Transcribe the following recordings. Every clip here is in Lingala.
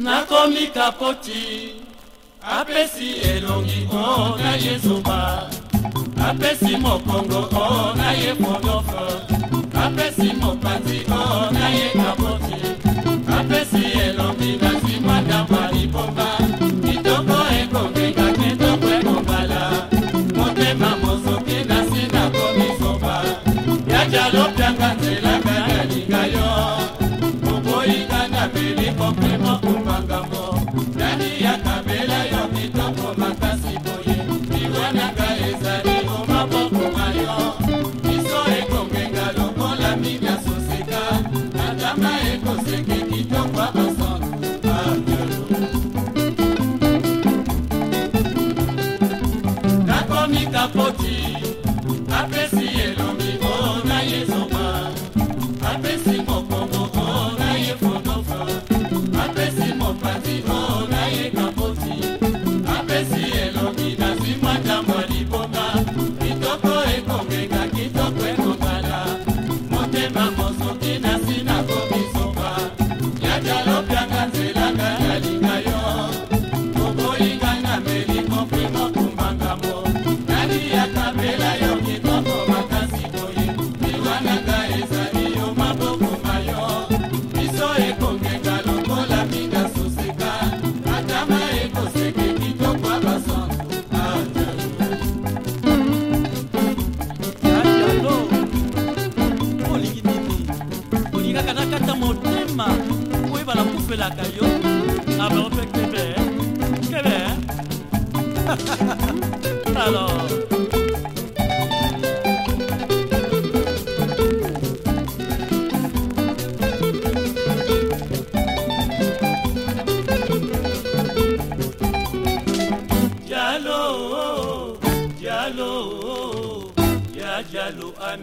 nakomi kapoti apesi elongi oh, o oh, na ye zoba apesi mokongo o na ye folofe apesi mopanzi o oh, na ye kapoti apesi elongi na nsima damba libomba la cayó a los efectos de ver qué ve aló ya lo ya lo ya lo a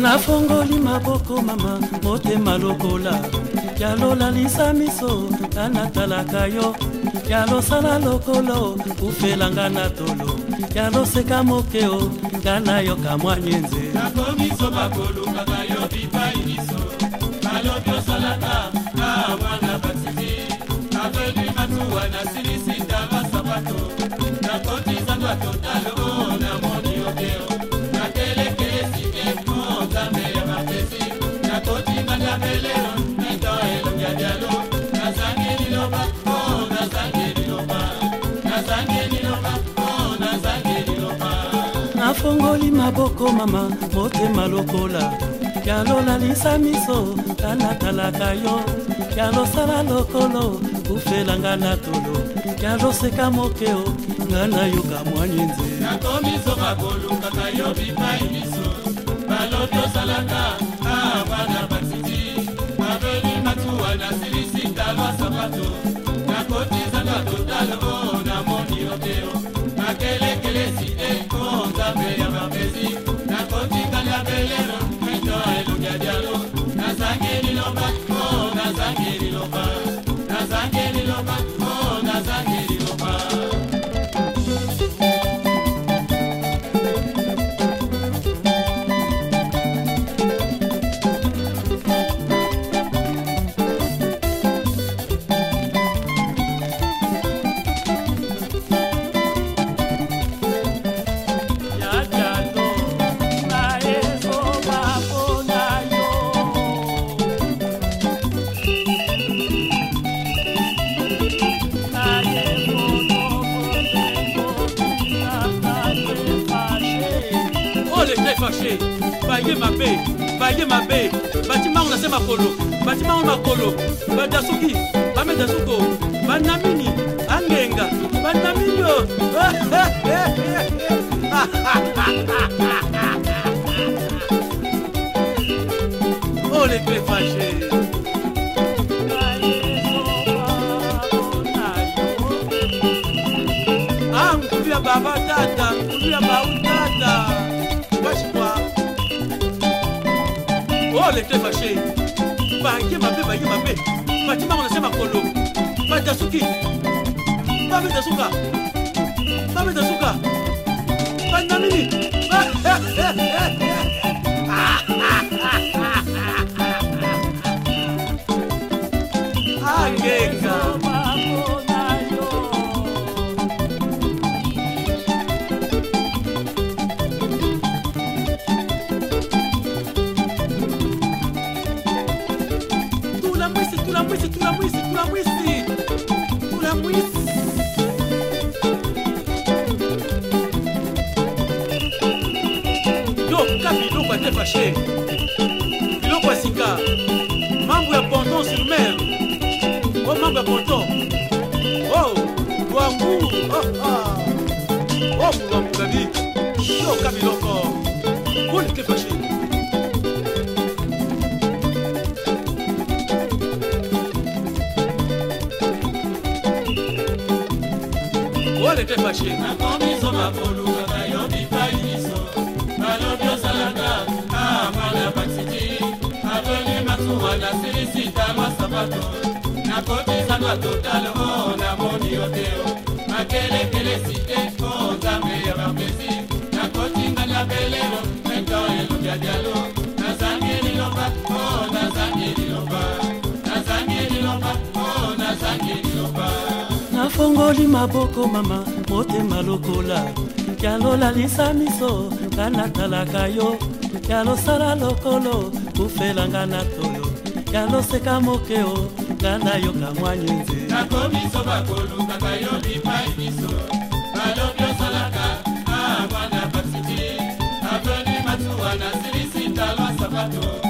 nafongoli maboko mama motema lokola yalolalisa miso nga natalaka yo yalosala lokolo kufelanga na tolo yaloseka mokeo nga nayoka mwa nyenze nakomiso bakolukaka yo bipai miso balobi osalaka awana batiki aveli matuwa nasilisita basapato nakotizanga totalo na mo nzambelelo mito elongia dialo nazangi liloba o oh, nazangi liloba nazangi liloba o oh, nazangi liloba nafongoli maboko mama motema lokola yalolalisa miso tanatalaka yo yalosala lokolo kufelanga na tolo yaloseka mokeo nga nayoka mwanyi nze nakomisoka kolukaka yo bipai miso balobi osalaka abana ah, nasilisi talo sapato nakoti mabe baye mabe batima ngo na se makolo batima ngo makolo badasuki bamedasuko banamini angenga banamino oh les clés ah, babata arrete fashe baye mabe baye mabe batimango na se makolo bata suki babeta suka babeta suka bandamini kulambwisi kulambwisi yo kapi biloko ate fashe biloko ya sika mambo ya ponton sur mer o oh, mambo ya ponton o lwangu o mulwangu kabi yo ka biloko kulikefa pole te fashe nakomiso makolukaka yo bipai biso balobi ozalaka amala baksiti abeli masuwa nasilisita masapato nakotisa na totalo namoni yo te makeleke osongoli maboko mama motema lokola yalolalisa miso nga natalaka yo yalosala lokolo kufelanga na tolo yaloseka mokeo nga nayoka mwa nyenze nakomiso bakolukaka yo lipai miso balobi osalaka abana ah, basiti aveni matuwa na silisi talwa sabato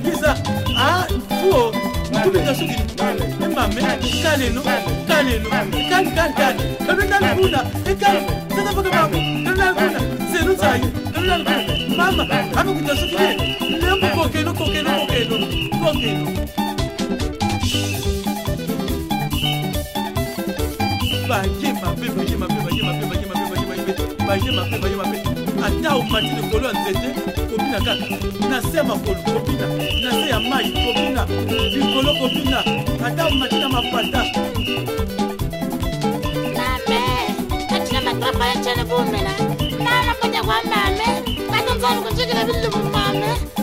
mame ka lelo ka lelo kalikalikali ebinalikuna ikalibe e senafake mamo ebinalikuna senuzayi ebinalikuna mama amekutasukie leko kokeno kokeno kokeno kokeno baye mabe baye mabe baye mabe baye mabe baye mabe baye mabe ata omati likolo ya nzete kobina kaka na se ya makolo kobina na se ya mai kobina likolo kobina ata matina mapata mame atina matrapa ya tshene kumela nana konya kwa mame katonzani kunjikile vilumu mame